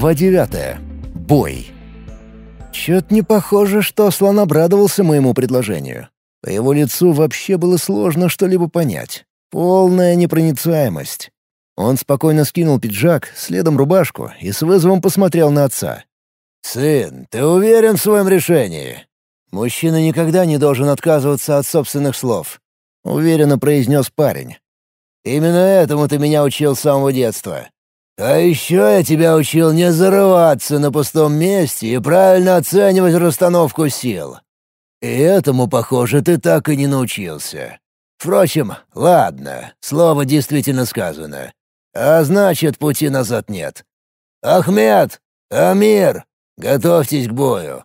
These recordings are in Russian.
Глава девятая. Бой. Чё-то не похоже, что Аслан обрадовался моему предложению. По его лицу вообще было сложно что-либо понять. Полная непроницаемость. Он спокойно скинул пиджак, следом рубашку и с вызовом посмотрел на отца. «Сын, ты уверен в своем решении?» «Мужчина никогда не должен отказываться от собственных слов», — уверенно произнес парень. «Именно этому ты меня учил с самого детства. А еще я тебя учил не зарываться на пустом месте и правильно оценивать расстановку сил. И этому, похоже, ты так и не научился. Впрочем, ладно, слово действительно сказано. А значит, пути назад нет. Ахмед! Амир! Готовьтесь к бою.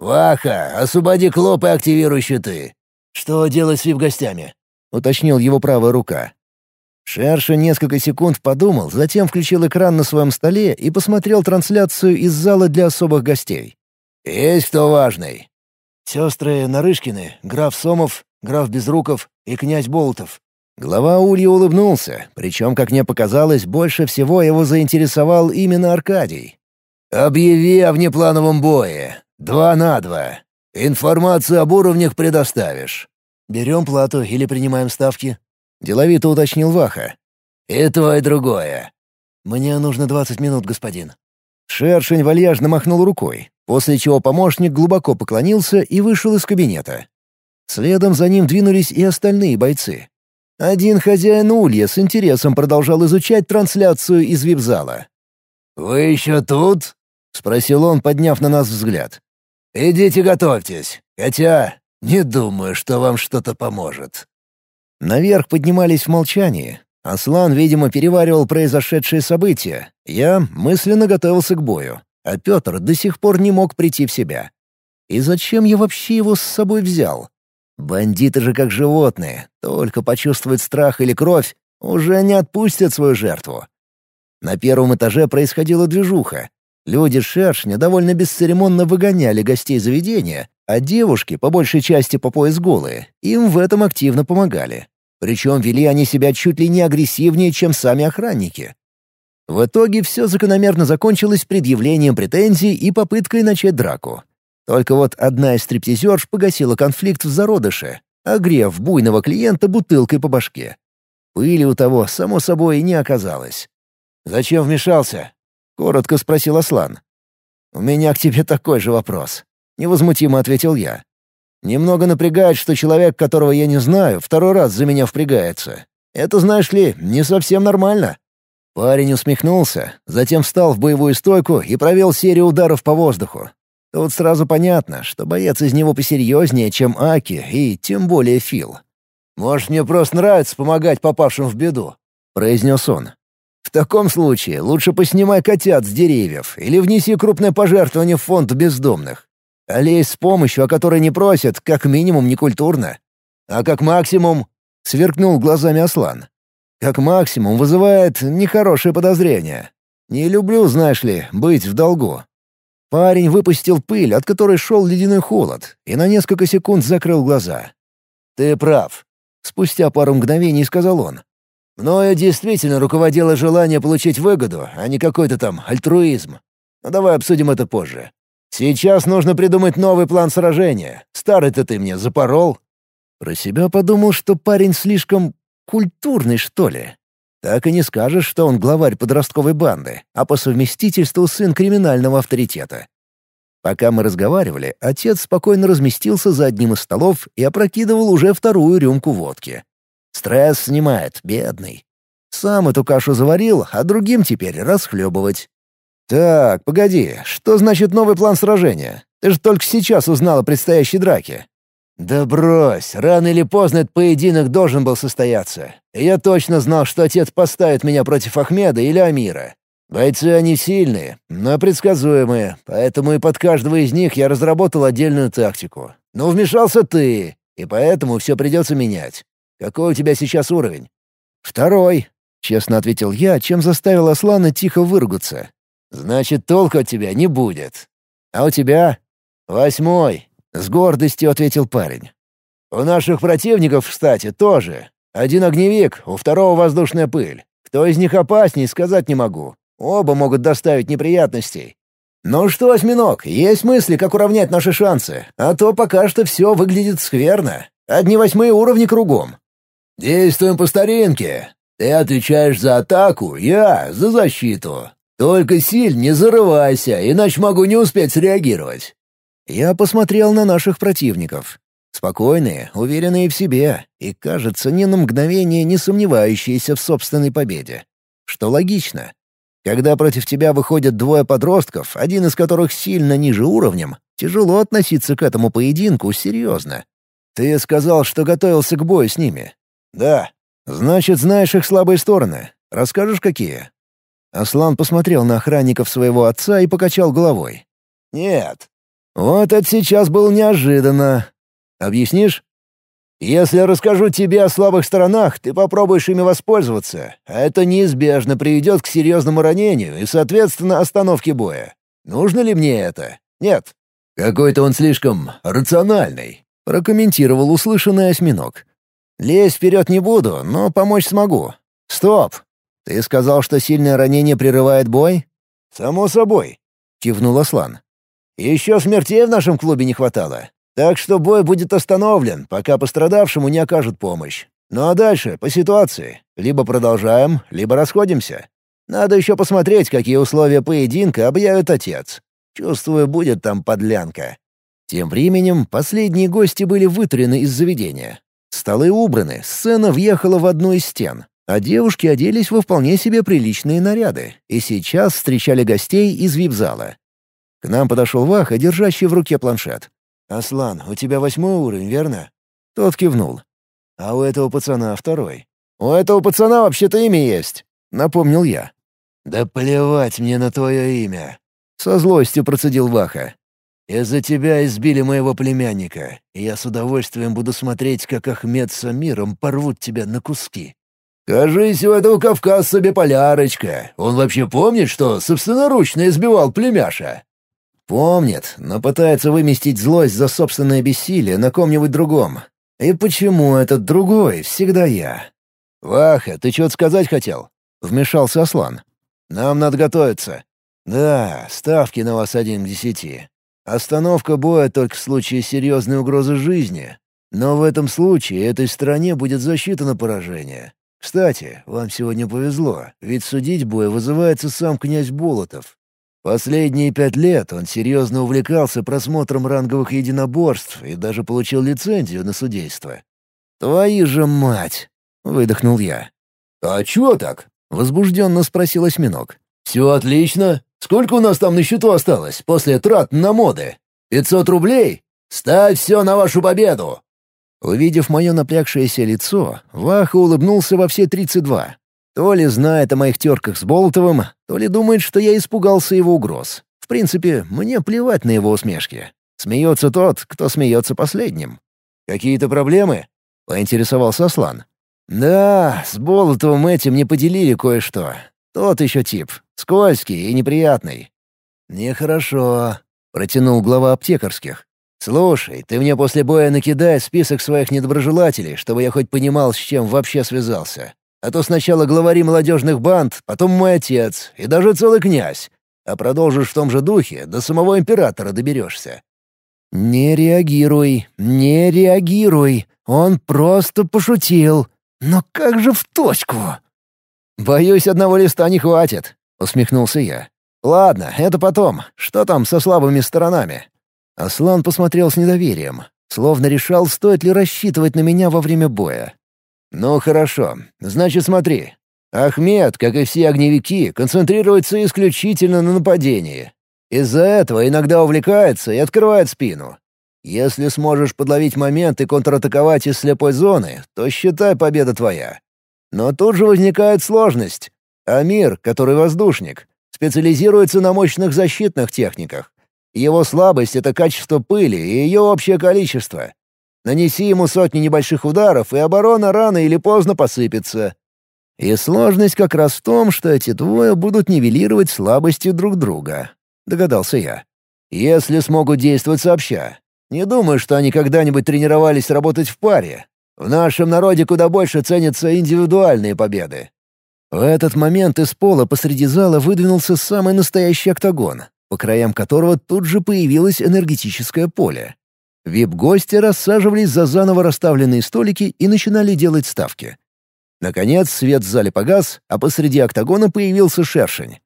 Ваха, освободи клоп и активируй щиты. Что делать с вип-гостями? — уточнил его правая рука. Шерша несколько секунд подумал, затем включил экран на своем столе и посмотрел трансляцию из зала для особых гостей. «Есть кто важный?» «Сестры Нарышкины, граф Сомов, граф Безруков и князь Болтов». Глава Улья улыбнулся, причем, как мне показалось, больше всего его заинтересовал именно Аркадий. «Объяви о внеплановом бое. Два на два. Информацию об уровнях предоставишь». «Берем плату или принимаем ставки?» — деловито уточнил Ваха. «И то, и другое». «Мне нужно двадцать минут, господин». Шершень вальяжно махнул рукой, после чего помощник глубоко поклонился и вышел из кабинета. Следом за ним двинулись и остальные бойцы. Один хозяин улья с интересом продолжал изучать трансляцию из вип-зала. «Вы еще тут?» — спросил он, подняв на нас взгляд. «Идите готовьтесь, хотя не думаю, что вам что-то поможет». Наверх поднимались в молчании. Аслан, видимо, переваривал произошедшие события. Я мысленно готовился к бою, а Петр до сих пор не мог прийти в себя. И зачем я вообще его с собой взял? Бандиты же как животные, только почувствуют страх или кровь, уже не отпустят свою жертву. На первом этаже происходила движуха. Люди шершня довольно бесцеремонно выгоняли гостей заведения, а девушки, по большей части по пояс голые, им в этом активно помогали. Причем вели они себя чуть ли не агрессивнее, чем сами охранники. В итоге все закономерно закончилось предъявлением претензий и попыткой начать драку. Только вот одна из стриптизерш погасила конфликт в зародыше, огрев буйного клиента бутылкой по башке. Пыли у того, само собой, не оказалось. «Зачем вмешался?» — коротко спросил Аслан. «У меня к тебе такой же вопрос. — невозмутимо ответил я. «Немного напрягает, что человек, которого я не знаю, второй раз за меня впрягается. Это, знаешь ли, не совсем нормально». Парень усмехнулся, затем встал в боевую стойку и провел серию ударов по воздуху. Тут сразу понятно, что боец из него посерьезнее, чем Аки и тем более Фил. «Может, мне просто нравится помогать попавшим в беду», — произнес он. «В таком случае лучше поснимай котят с деревьев или внеси крупное пожертвование в фонд бездомных. А лезть с помощью, о которой не просят, как минимум некультурно. А как максимум...» — сверкнул глазами Аслан. «Как максимум вызывает нехорошее подозрение. Не люблю, знаешь ли, быть в долгу». Парень выпустил пыль, от которой шел ледяной холод, и на несколько секунд закрыл глаза. «Ты прав», — спустя пару мгновений сказал он. «Мною действительно руководило желание получить выгоду, а не какой-то там альтруизм. Но давай обсудим это позже. Сейчас нужно придумать новый план сражения. Старый-то ты мне запорол». Про себя подумал, что парень слишком культурный, что ли. Так и не скажешь, что он главарь подростковой банды, а по совместительству сын криминального авторитета. Пока мы разговаривали, отец спокойно разместился за одним из столов и опрокидывал уже вторую рюмку водки. Стресс снимает, бедный. Сам эту кашу заварил, а другим теперь расхлебывать. «Так, погоди, что значит новый план сражения? Ты же только сейчас узнал о предстоящей драке». «Да брось, рано или поздно этот поединок должен был состояться. Я точно знал, что отец поставит меня против Ахмеда или Амира. Бойцы они сильные, но предсказуемые, поэтому и под каждого из них я разработал отдельную тактику. Но вмешался ты, и поэтому все придется менять. Какой у тебя сейчас уровень?» «Второй», — честно ответил я, чем заставил Аслана тихо выругаться. Значит, толку от тебя не будет. А у тебя? Восьмой. С гордостью ответил парень. У наших противников, кстати, тоже. Один огневик, у второго воздушная пыль. Кто из них опасней, сказать не могу. Оба могут доставить неприятностей. «Ну что, осьминог, есть мысли, как уравнять наши шансы, а то пока что все выглядит скверно. Одни восьмые уровни кругом». «Действуем по старинке. Ты отвечаешь за атаку, я — за защиту. Только силь не зарывайся, иначе могу не успеть среагировать». Я посмотрел на наших противников. Спокойные, уверенные в себе и, кажется, ни на мгновение не сомневающиеся в собственной победе. Что логично. Когда против тебя выходят двое подростков, один из которых сильно ниже уровнем, тяжело относиться к этому поединку серьезно. Ты сказал, что готовился к бою с ними. Да. Значит, знаешь их слабые стороны. Расскажешь, какие? Аслан посмотрел на охранников своего отца и покачал головой. Нет. Вот это сейчас было неожиданно. Объяснишь? Если расскажу тебе о слабых сторонах, ты попробуешь ими воспользоваться, а это неизбежно приведет к серьезному ранению и, соответственно, остановке боя. Нужно ли мне это? Нет. Какой-то он слишком рациональный, прокомментировал услышанный осьминог. Лезть вперед не буду, но помочь смогу. Стоп! Ты сказал, что сильное ранение прерывает бой? Само собой, кивнул Аслан. Еще смертей в нашем клубе не хватало. Так что бой будет остановлен, пока пострадавшему не окажут помощь. Ну а дальше, по ситуации. Либо продолжаем, либо расходимся. Надо еще посмотреть, какие условия поединка объявит отец. Чувствую, будет там подлянка. Тем временем последние гости были вытурены из заведения. Столы убраны, сцена въехала в одну из стен, а девушки оделись во вполне себе приличные наряды и сейчас встречали гостей из вип-зала. К нам подошел Ваха, держащий в руке планшет. «Аслан, у тебя восьмой уровень, верно?» Тот кивнул. «А у этого пацана второй». «У этого пацана вообще-то имя есть», — напомнил я. «Да плевать мне на твое имя», — со злостью процедил Ваха. «Из-за тебя избили моего племянника, и я с удовольствием буду смотреть, как Ахмед с Амиром порвут тебя на куски». «Кажись, у этого кавказца биполярочка. Он вообще помнит, что собственноручно избивал племяша?» Помнит, но пытается выместить злость за собственное бессилие на ком-нибудь другом. И почему этот другой всегда я? «Ваха, ты что-то сказать хотел?» — вмешался Аслан. «Нам надо готовиться». «Да, ставки на вас один к десяти. Остановка боя только в случае серьезной угрозы жизни. Но в этом случае этой стране будет засчитано поражение. Кстати, вам сегодня повезло, ведь судить бой вызывается сам князь Болотов. Последние пять лет он серьезно увлекался просмотром ранговых единоборств и даже получил лицензию на судейство. «Твою же мать!» — выдохнул я. «А чего так?» — возбужденно спросил осьминог. «Все отлично. Сколько у нас там на счету осталось после трат на моды? Пятьсот рублей? Ставь все на вашу победу!» Увидев мое напрягшееся лицо, Ваха улыбнулся во все тридцать два. То ли знает о моих терках с Болотовым, то ли думает, что я испугался его угроз. В принципе, мне плевать на его усмешки. Смеется тот, кто смеется последним. «Какие-то проблемы?» — поинтересовался Аслан. «Да, с Болотовым этим не поделили кое-что. Тот еще тип, скользкий и неприятный». «Нехорошо», — протянул глава аптекарских. «Слушай, ты мне после боя накидай список своих недоброжелателей, чтобы я хоть понимал, с чем вообще связался. А то сначала главари молодежных банд, потом мой отец и даже целый князь. А продолжишь в том же духе, до самого императора доберешься». «Не реагируй, не реагируй. Он просто пошутил. Но как же в точку?» «Боюсь, одного листа не хватит», — усмехнулся я. «Ладно, это потом. Что там со слабыми сторонами?» Аслан посмотрел с недоверием, словно решал, стоит ли рассчитывать на меня во время боя. «Ну хорошо. Значит, смотри. Ахмед, как и все огневики, концентрируется исключительно на нападении. Из-за этого иногда увлекается и открывает спину. Если сможешь подловить момент и контратаковать из слепой зоны, то считай победа твоя. Но тут же возникает сложность. Амир, который воздушник, специализируется на мощных защитных техниках. Его слабость — это качество пыли и ее общее количество. Нанеси ему сотни небольших ударов, и оборона рано или поздно посыпется. И сложность как раз в том, что эти двое будут нивелировать слабости друг друга. Догадался я. Если смогут действовать сообща. Не думаю, что они когда-нибудь тренировались работать в паре. В нашем народе куда больше ценятся индивидуальные победы. В этот момент из пола посреди зала выдвинулся самый настоящий октагон, по краям которого тут же появилось энергетическое поле. Вип-гости рассаживались за заново расставленные столики и начинали делать ставки. Наконец свет в зале погас, а посреди октагона появился шершень.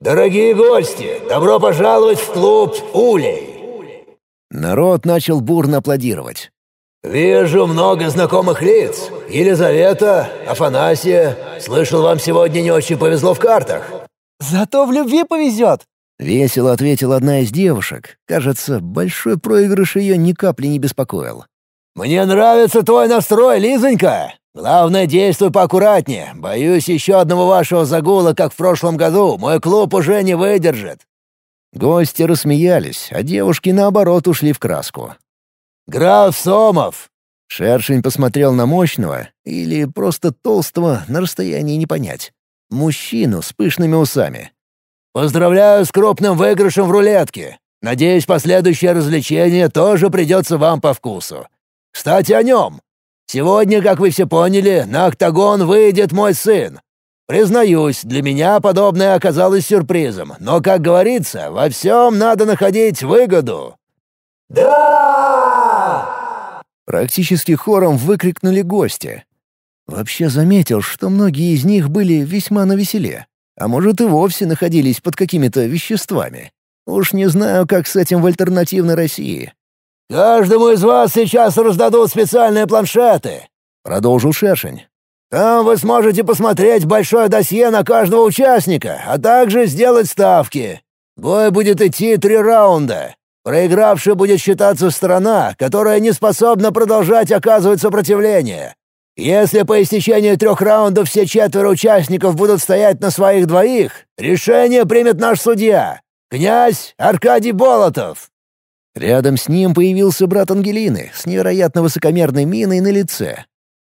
«Дорогие гости, добро пожаловать в клуб «Улей». Народ начал бурно аплодировать. «Вижу много знакомых лиц. Елизавета, Афанасия. Слышал, вам сегодня не очень повезло в картах». «Зато в любви повезет», — весело ответила одна из девушек. Кажется, большой проигрыш ее ни капли не беспокоил. «Мне нравится твой настрой, Лизонька. Главное, действуй поаккуратнее. Боюсь, еще одного вашего загула, как в прошлом году, мой клуб уже не выдержит». Гости рассмеялись, а девушки, наоборот, ушли в краску. «Граф Сомов!» Шершень посмотрел на мощного, или просто толстого, на расстоянии не понять. Мужчину с пышными усами. «Поздравляю с крупным выигрышем в рулетке. Надеюсь, последующее развлечение тоже придется вам по вкусу. Кстати, о нем. Сегодня, как вы все поняли, на октагон выйдет мой сын. Признаюсь, для меня подобное оказалось сюрпризом, но, как говорится, во всем надо находить выгоду. «Да!» Практически хором выкрикнули гости. Вообще заметил, что многие из них были весьма навеселе, а может и вовсе находились под какими-то веществами. Уж не знаю, как с этим в альтернативной России. «Каждому из вас сейчас раздадут специальные планшеты», — продолжил Шершень. «Там вы сможете посмотреть большое досье на каждого участника, а также сделать ставки. Бой будет идти три раунда. Проигравший будет считаться сторона, которая не способна продолжать оказывать сопротивление. Если по истечении трех раундов все четверо участников будут стоять на своих двоих, решение примет наш судья, князь Аркадий Болотов». Рядом с ним появился брат Ангелины с невероятно высокомерной миной на лице.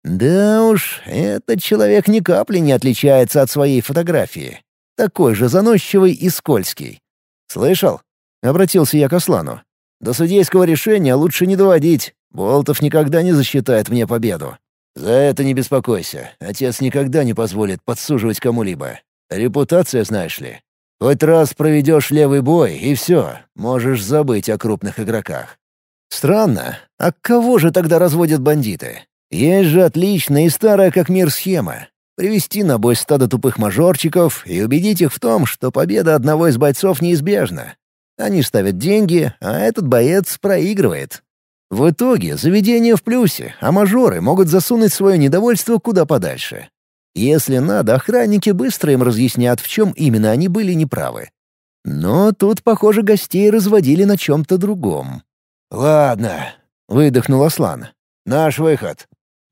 Да уж, этот человек ни капли не отличается от своей фотографии. Такой же заносчивый и скользкий. «Слышал? — обратился я к Аслану. «До судейского решения лучше не доводить. Болтов никогда не засчитает мне победу. За это не беспокойся. Отец никогда не позволит подсуживать кому-либо. Репутация, знаешь ли. Хоть раз проведешь левый бой, и все, можешь забыть о крупных игроках. Странно, а кого же тогда разводят бандиты? Есть же отличная и старая как мир схема. Привести на бой стадо тупых мажорчиков и убедить их в том, что победа одного из бойцов неизбежна. Они ставят деньги, а этот боец проигрывает. В итоге заведение в плюсе, а мажоры могут засунуть свое недовольство куда подальше. Если надо, охранники быстро им разъяснят, в чем именно они были неправы. Но тут, похоже, гостей разводили на чем-то другом. «Ладно», — выдохнул Аслан. «Наш выход».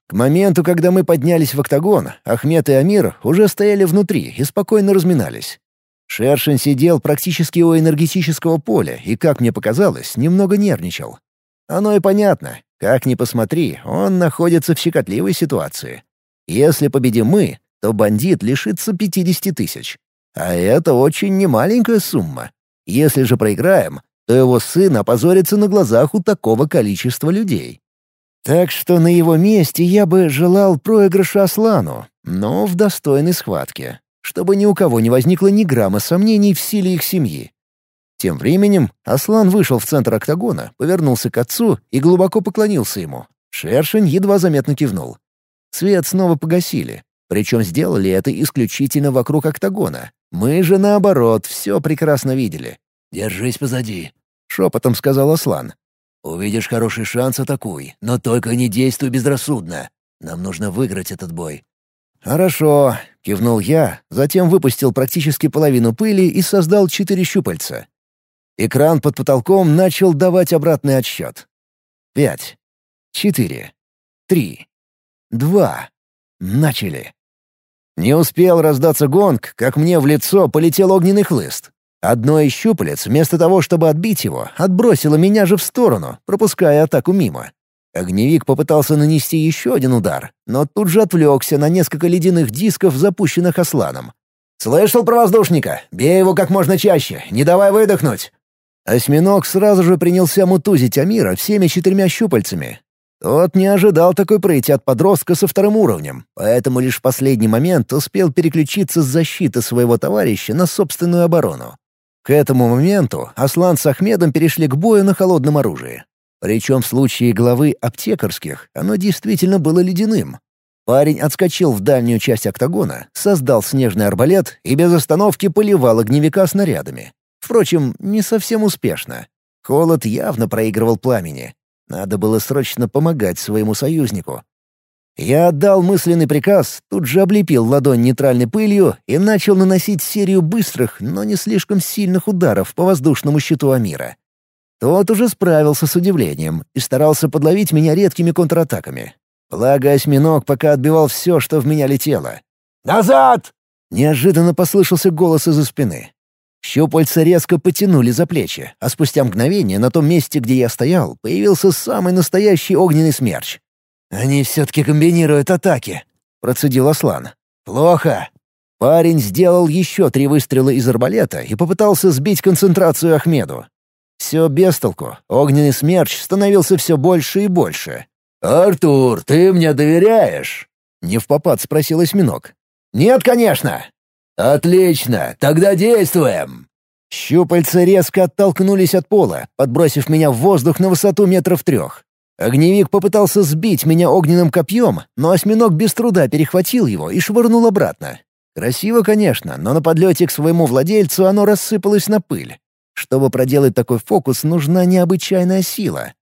К моменту, когда мы поднялись в октагон, Ахмед и Амир уже стояли внутри и спокойно разминались. Шершень сидел практически у энергетического поля и, как мне показалось, немного нервничал. Оно и понятно. Как ни посмотри, он находится в щекотливой ситуации. Если победим мы, то бандит лишится 50 тысяч. А это очень немаленькая сумма. Если же проиграем, то его сын опозорится на глазах у такого количества людей. Так что на его месте я бы желал проигрыша Аслану, но в достойной схватке чтобы ни у кого не возникло ни грамма сомнений в силе их семьи. Тем временем Аслан вышел в центр октагона, повернулся к отцу и глубоко поклонился ему. Шершень едва заметно кивнул. Свет снова погасили, причем сделали это исключительно вокруг октагона. Мы же, наоборот, все прекрасно видели. «Держись позади», — шепотом сказал Аслан. «Увидишь хороший шанс — атакуй, но только не действуй безрассудно. Нам нужно выиграть этот бой. «Хорошо», — кивнул я, затем выпустил практически половину пыли и создал четыре щупальца. Экран под потолком начал давать обратный отсчет. Пять. Четыре. Три. Два. Начали. Не успел раздаться гонг, как мне в лицо полетел огненный хлыст. Одно из щупалец, вместо того, чтобы отбить его, отбросило меня же в сторону, пропуская атаку мимо. Огневик попытался нанести еще один удар, но тут же отвлекся на несколько ледяных дисков, запущенных Асланом. «Слышал про воздушника? Бей его как можно чаще, не давай выдохнуть!» Осьминог сразу же принялся мутузить Амира всеми четырьмя щупальцами. Тот не ожидал такой пройти от подростка со вторым уровнем, поэтому лишь в последний момент успел переключиться с защиты своего товарища на собственную оборону. К этому моменту Аслан с Ахмедом перешли к бою на холодном оружии. Причем в случае главы аптекарских оно действительно было ледяным. Парень отскочил в дальнюю часть октагона, создал снежный арбалет и без остановки поливал огневика снарядами. Впрочем, не совсем успешно. Холод явно проигрывал пламени. Надо было срочно помогать своему союзнику. Я отдал мысленный приказ, тут же облепил ладонь нейтральной пылью и начал наносить серию быстрых, но не слишком сильных ударов по воздушному щиту Амира. Тот уже справился с удивлением и старался подловить меня редкими контратаками. Благо, осьминог пока отбивал все, что в меня летело. «Назад!» — неожиданно послышался голос из-за спины. Щупальца резко потянули за плечи, а спустя мгновение на том месте, где я стоял, появился самый настоящий огненный смерч. «Они все-таки комбинируют атаки», — процедил Аслан. «Плохо». Парень сделал еще три выстрела из арбалета и попытался сбить концентрацию Ахмеду. Все без толку. Огненный смерч становился все больше и больше. «Артур, ты мне доверяешь?» — не в попад спросил осьминог. «Нет, конечно!» «Отлично, тогда действуем!» Щупальца резко оттолкнулись от пола, подбросив меня в воздух на высоту метров трех. Огневик попытался сбить меня огненным копьем, но осьминог без труда перехватил его и швырнул обратно. Красиво, конечно, но на подлете к своему владельцу оно рассыпалось на пыль. Чтобы проделать такой фокус, нужна необычайная сила.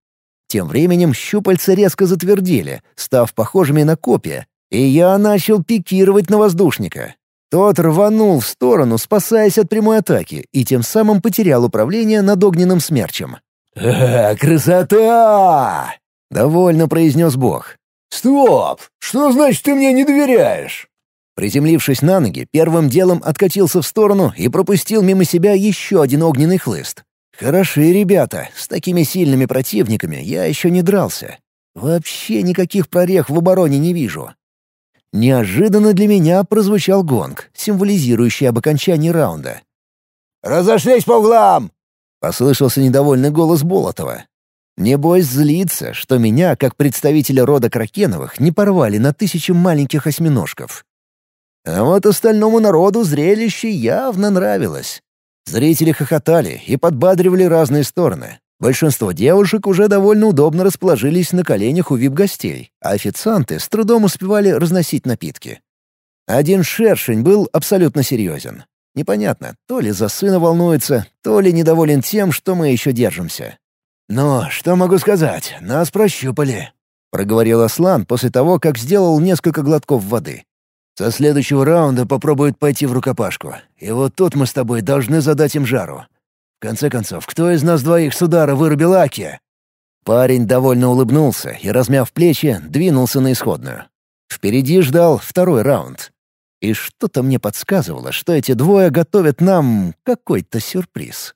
Тем временем щупальца резко затвердели, став похожими на копья, и я начал пикировать на воздушника. Тот рванул в сторону, спасаясь от прямой атаки, и тем самым потерял управление над огненным смерчем. «Э, красота!» — довольно произнес бог. «Стоп! Что значит ты мне не доверяешь?» Приземлившись на ноги, первым делом откатился в сторону и пропустил мимо себя еще один огненный хлыст. Хороши ребята, с такими сильными противниками я еще не дрался. Вообще никаких прорех в обороне не вижу. Неожиданно для меня прозвучал гонг, символизирующий об окончании раунда. «Разошлись по углам!» — послышался недовольный голос Болотова. Небось злится, что меня, как представителя рода Кракеновых, не порвали на тысячи маленьких осьминожков. А вот остальному народу зрелище явно нравилось. Зрители хохотали и подбадривали разные стороны. Большинство девушек уже довольно удобно расположились на коленях у вип-гостей, а официанты с трудом успевали разносить напитки. Один шершень был абсолютно серьезен. Непонятно, то ли за сына волнуется, то ли недоволен тем, что мы еще держимся. «Ну, что могу сказать, нас прощупали», — проговорил Аслан после того, как сделал несколько глотков воды. «Со следующего раунда попробуют пойти в рукопашку, и вот тут мы с тобой должны задать им жару. В конце концов, кто из нас двоих с удара вырубил Аки?» Парень довольно улыбнулся и, размяв плечи, двинулся на исходную. Впереди ждал второй раунд. И что-то мне подсказывало, что эти двое готовят нам какой-то сюрприз.